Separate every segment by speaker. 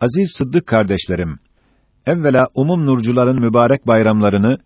Speaker 1: Aziz Sıddık kardeşlerim, evvela umum nurcuların mübarek bayramlarını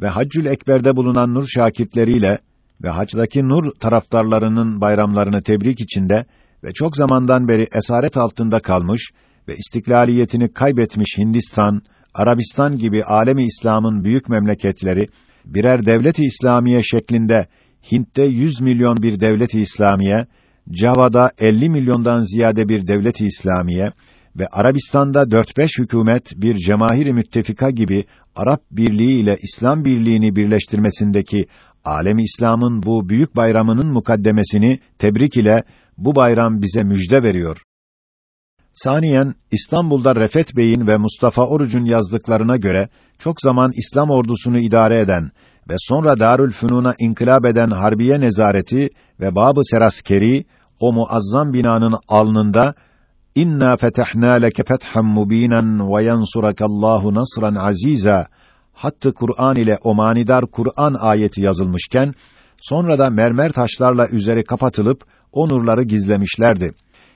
Speaker 1: ve Haccül Ekber'de bulunan nur şakirtleriyle ve hacdaki nur taraftarlarının bayramlarını tebrik içinde ve çok zamandan beri esaret altında kalmış ve istiklaliyetini kaybetmiş Hindistan, Arabistan gibi alemi İslam'ın büyük memleketleri birer devlet-i İslamiye şeklinde Hint'te 100 milyon bir devlet-i İslamiye, Java'da 50 milyondan ziyade bir devlet-i İslamiye ve Arabistan'da 4-5 hükümet bir cemahir-i müttefika gibi Arap Birliği ile İslam Birliği'ni birleştirmesindeki alemi İslam'ın bu büyük bayramının mukaddemesini tebrik ile bu bayram bize müjde veriyor. Saniyen İstanbul'da Refet Bey'in ve Mustafa Oruç'un yazdıklarına göre çok zaman İslam ordusunu idare eden ve sonra Darül Fünun'a inkılap eden Harbiye Nezareti ve Babı Seraskeri o muazzam binanın alnında İnna fetahna leke fethan mubinen ve yansurakallahu nasran aziza hattı Kur'an ile o manidar Kur'an ayeti yazılmışken sonra da mermer taşlarla üzeri kapatılıp o nurları gizlemişlerdi.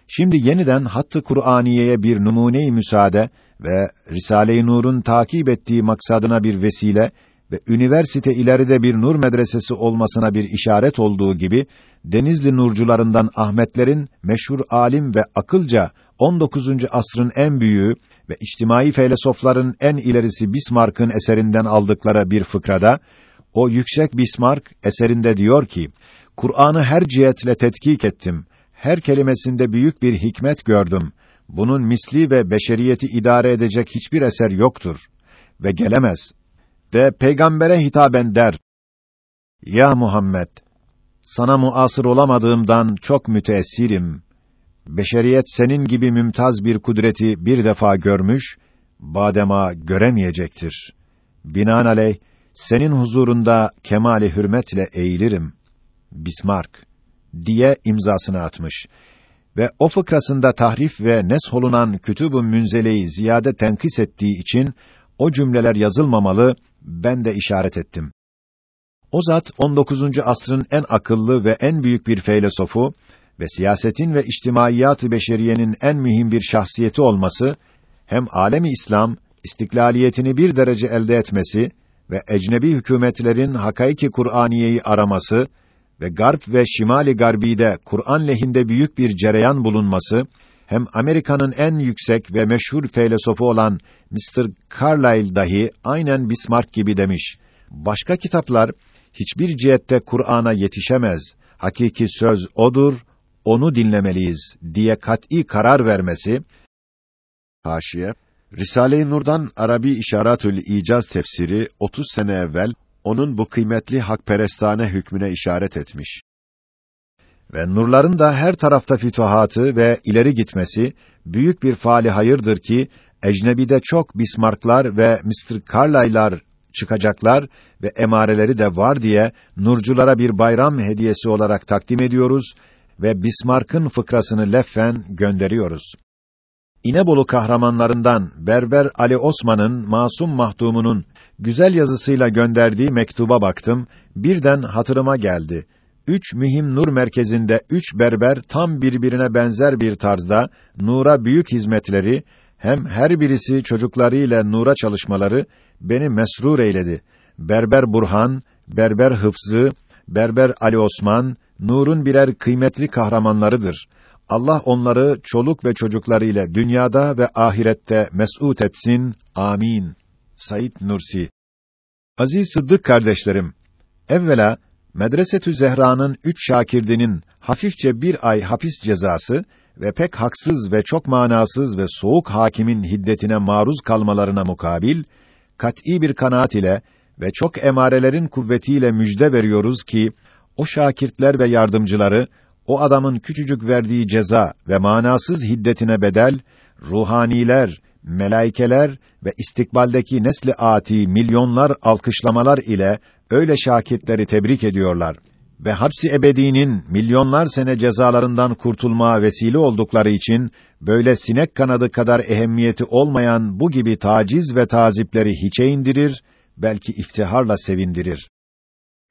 Speaker 1: Şimdi yeniden hattı Kur'aniye'ye bir numune-i müsaade ve Risale-i Nur'un takip ettiği maksadına bir vesile ve üniversite ileride bir nur medresesi olmasına bir işaret olduğu gibi Denizli nurcularından Ahmetlerin meşhur alim ve akılca 19. asrın en büyüğü ve içtimai felsefeler'in en ilerisi Bismarck'ın eserinden aldıkları bir fıkrada o yüksek Bismarck eserinde diyor ki: Kur'an'ı her cihetle tetkik ettim. Her kelimesinde büyük bir hikmet gördüm. Bunun misli ve beşeriyeti idare edecek hiçbir eser yoktur ve gelemez. Ve peygambere hitaben der: Ya Muhammed, sana muasır olamadığımdan çok müteessirim. Beşeriyet senin gibi mümtaz bir kudreti bir defa görmüş, badema göremeyecektir. Binaenaleyh, senin huzurunda kemali hürmetle eğilirim. Bismarck diye imzasını atmış ve o fıkrasında tahrif ve nesholunan kütüb-ü münzeleyi ziyade tenkis ettiği için o cümleler yazılmamalı, ben de işaret ettim. O zat 19. asrın en akıllı ve en büyük bir feylesofu ve siyasetin ve içtimaiyat-ı beşeriyenin en mühim bir şahsiyeti olması hem alemi İslam istiklaliyetini bir derece elde etmesi ve ecnebi hükümetlerin hakaiki Kur'aniyeyi araması ve garp ve şimali garbide Kur'an lehinde büyük bir cereyan bulunması hem Amerika'nın en yüksek ve meşhur feylesofu olan Mr. Carlyle dahi aynen Bismarck gibi demiş. Başka kitaplar hiçbir cihette Kur'an'a yetişemez. Hakiki söz odur, onu dinlemeliyiz diye kat'î karar vermesi Haşiye Risale-i Nur'dan Arabi İşaratül İcaz tefsiri 30 sene evvel onun bu kıymetli hakperestane hükmüne işaret etmiş. Ve nurların da her tarafta fütuhatı ve ileri gitmesi büyük bir faali hayırdır ki ecnebide çok Bismarck'lar ve Mr. Carlyle'lar çıkacaklar ve emareleri de var diye nurculara bir bayram hediyesi olarak takdim ediyoruz ve Bismarck'ın fıkrasını leffen gönderiyoruz. İnebolu kahramanlarından Berber Ali Osman'ın Masum Mahdum'unun güzel yazısıyla gönderdiği mektuba baktım, birden hatırıma geldi. Üç mühim nur merkezinde üç berber tam birbirine benzer bir tarzda nura büyük hizmetleri hem her birisi çocuklarıyla nura çalışmaları beni mesrur eyledi. Berber Burhan, Berber Hıfzı, Berber Ali Osman, nurun birer kıymetli kahramanlarıdır. Allah onları çoluk ve çocukları ile dünyada ve ahirette mes'ud etsin. Amin. Said Nursi Aziz Sıddık kardeşlerim, evvela Medresetü Zehra'nın üç şakirdinin hafifçe bir ay hapis cezası ve pek haksız ve çok manasız ve soğuk hakimin hiddetine maruz kalmalarına mukabil, kat'î bir kanaat ile ve çok emarelerin kuvvetiyle müjde veriyoruz ki, o şakirtler ve yardımcıları, o adamın küçücük verdiği ceza ve manasız hiddetine bedel, ruhaniler, melaikeler ve istikbaldeki nesli ati milyonlar alkışlamalar ile öyle şakirtleri tebrik ediyorlar ve hapsi ebedinin milyonlar sene cezalarından kurtulmaya vesile oldukları için böyle sinek kanadı kadar ehemmiyeti olmayan bu gibi taciz ve tazipleri hiçe indirir, belki iftiharla sevindirir.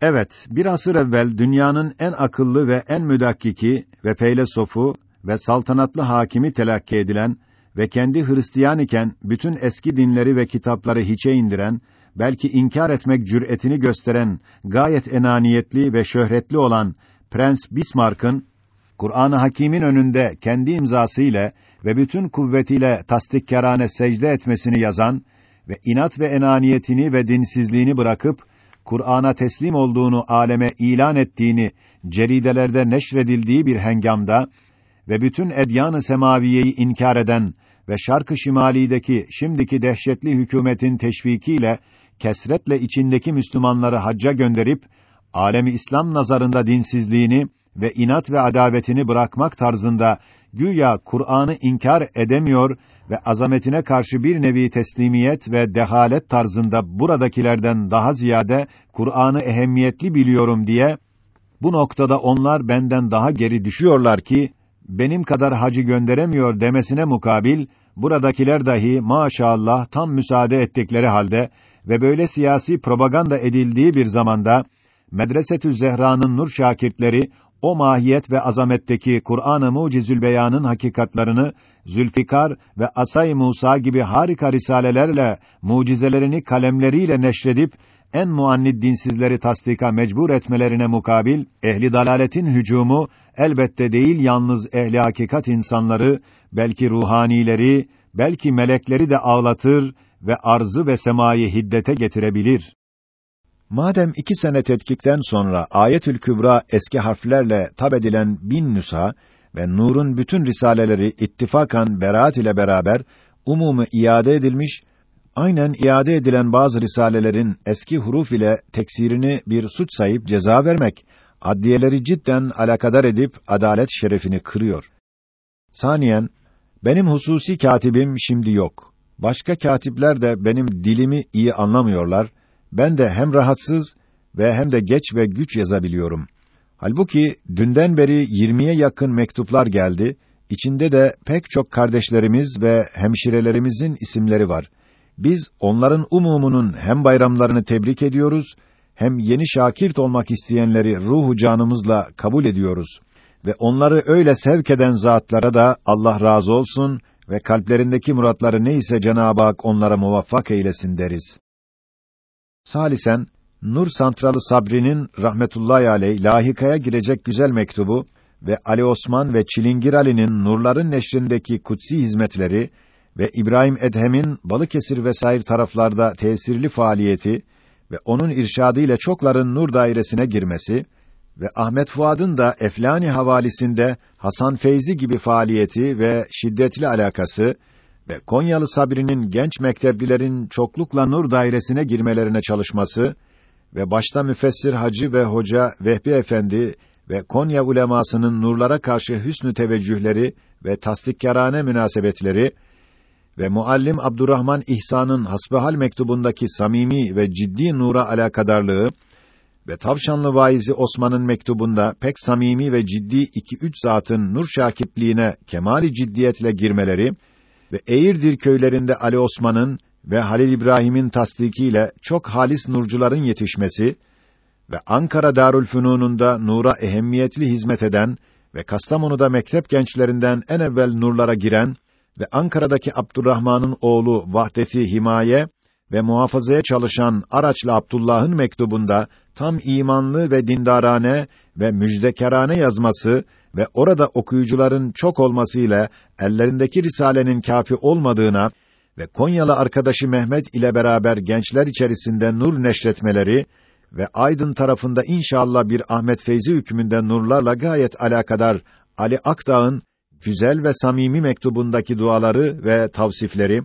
Speaker 1: Evet, bir asır evvel dünyanın en akıllı ve en müdakkiki ve feylesofu ve saltanatlı hakimi telakki edilen ve kendi Hristiyan iken bütün eski dinleri ve kitapları hiçe indiren, belki inkar etmek cüretini gösteren, gayet enaniyetli ve şöhretli olan Prens Bismarck'ın Kur'an-ı Hakîm'in önünde kendi imzası ile ve bütün kuvvetiyle tasdikkârane secde etmesini yazan ve inat ve enaniyetini ve dinsizliğini bırakıp Kur'an'a teslim olduğunu aleme ilan ettiğini ceridelerde neşredildiği bir hengamda ve bütün edyan-ı semaviyeyi inkar eden ve şark-ı şimalideki şimdiki dehşetli hükümetin teşvikiyle kesretle içindeki Müslümanları hacca gönderip alemi İslam nazarında dinsizliğini ve inat ve adavetini bırakmak tarzında güya Kur'an'ı inkar edemiyor ve azametine karşı bir nevi teslimiyet ve dehalet tarzında buradakilerden daha ziyade Kur'an'ı ehemmiyetli biliyorum diye bu noktada onlar benden daha geri düşüyorlar ki benim kadar hacı gönderemiyor demesine mukabil buradakiler dahi maşallah tam müsaade ettikleri halde ve böyle siyasi propaganda edildiği bir zamanda Medresetü Zehra'nın nur şakirtleri o mahiyet ve azametteki Kur'an-ı Mucizül Beyan'ın hakikatlarını Zülfikar ve Asay Musa gibi harika risalelerle mucizelerini kalemleriyle neşredip en muannid dinsizleri tasdika mecbur etmelerine mukabil ehli dalaletin hücumu elbette değil yalnız ehli hakikat insanları belki ruhanileri belki melekleri de ağlatır ve arzı ve semayı hiddete getirebilir. Madem iki sene tetkikten sonra Ayetül Kübra eski harflerle tab edilen bin nüsa ve Nur'un bütün risaleleri ittifakan beraat ile beraber umumu iade edilmiş, aynen iade edilen bazı risalelerin eski huruf ile teksirini bir suç sayıp ceza vermek, adliyeleri cidden alakadar edip adalet şerefini kırıyor. Saniyen, benim hususi katibim şimdi yok. Başka katipler de benim dilimi iyi anlamıyorlar ben de hem rahatsız ve hem de geç ve güç yazabiliyorum. Halbuki dünden beri yirmiye yakın mektuplar geldi. İçinde de pek çok kardeşlerimiz ve hemşirelerimizin isimleri var. Biz onların umumunun hem bayramlarını tebrik ediyoruz, hem yeni şakirt olmak isteyenleri ruhu canımızla kabul ediyoruz ve onları öyle sevk eden zatlara da Allah razı olsun ve kalplerindeki muratları neyse Cenab-ı Hak onlara muvaffak eylesin deriz. Salisen Nur Santralı Sabri'nin rahmetullahi aleyh lahikaya girecek güzel mektubu ve Ali Osman ve Çilingir Ali'nin Nurların neşrindeki kutsi hizmetleri ve İbrahim Edhem'in Balıkesir vesaire taraflarda tesirli faaliyeti ve onun irşadı ile çokların nur dairesine girmesi ve Ahmet Fuad'ın da Eflani havalisinde Hasan Feyzi gibi faaliyeti ve şiddetli alakası ve Konyalı Sabri'nin genç mekteplilerin çoklukla nur dairesine girmelerine çalışması ve başta müfessir hacı ve hoca Vehbi Efendi ve Konya ulemasının nurlara karşı hüsnü teveccühleri ve tasdikkârane münasebetleri ve muallim Abdurrahman İhsan'ın hasbihal mektubundaki samimi ve ciddi nura alakadarlığı ve Tavşanlı vaizi Osman'ın mektubunda pek samimi ve ciddi iki üç zatın nur şakipliğine kemali ciddiyetle girmeleri ve Eğirdir köylerinde Ali Osman'ın ve Halil İbrahim'in tasdikiyle çok halis nurcuların yetişmesi ve Ankara Darülfünun'unda nura ehemmiyetli hizmet eden ve Kastamonu'da mektep gençlerinden en evvel nurlara giren ve Ankara'daki Abdurrahman'ın oğlu Vahdeti Himaye ve muhafazaya çalışan Araçlı Abdullah'ın mektubunda tam imanlı ve dindarane ve müjdekerane yazması ve orada okuyucuların çok olmasıyla ellerindeki risalenin kafi olmadığına ve Konyalı arkadaşı Mehmet ile beraber gençler içerisinde nur neşretmeleri ve Aydın tarafında inşallah bir Ahmet Feyzi hükmünde nurlarla gayet alakadar Ali Akdağ'ın güzel ve samimi mektubundaki duaları ve tavsifleri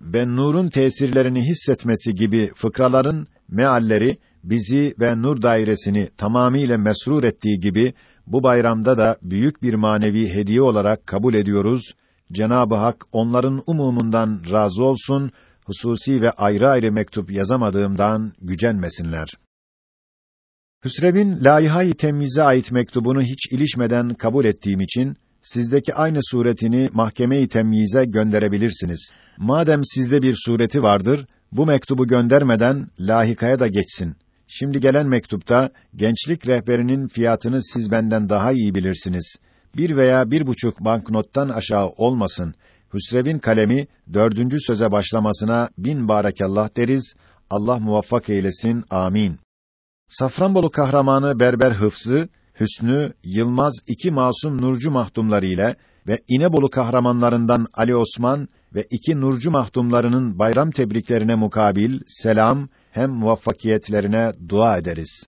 Speaker 1: ve nurun tesirlerini hissetmesi gibi fıkraların mealleri bizi ve nur dairesini tamamiyle mesrur ettiği gibi bu bayramda da büyük bir manevi hediye olarak kabul ediyoruz. Cenab-ı Hak onların umumundan razı olsun, hususi ve ayrı ayrı mektup yazamadığımdan gücenmesinler. Hüsrev'in Laiha-i Temyiz'e ait mektubunu hiç ilişmeden kabul ettiğim için sizdeki aynı suretini mahkeme-i temyize gönderebilirsiniz. Madem sizde bir sureti vardır, bu mektubu göndermeden lahikaya da geçsin. Şimdi gelen mektupta gençlik rehberinin fiyatını siz benden daha iyi bilirsiniz. Bir veya bir buçuk banknottan aşağı olmasın. Hüsrev'in kalemi dördüncü söze başlamasına bin barakallah deriz. Allah muvaffak eylesin. Amin. Safranbolu kahramanı Berber Hıfzı, Hüsnü, Yılmaz iki masum nurcu mahdumları ile ve İnebolu kahramanlarından Ali Osman ve iki nurcu mahdumlarının bayram tebriklerine mukabil selam hem muvaffakiyetlerine dua ederiz.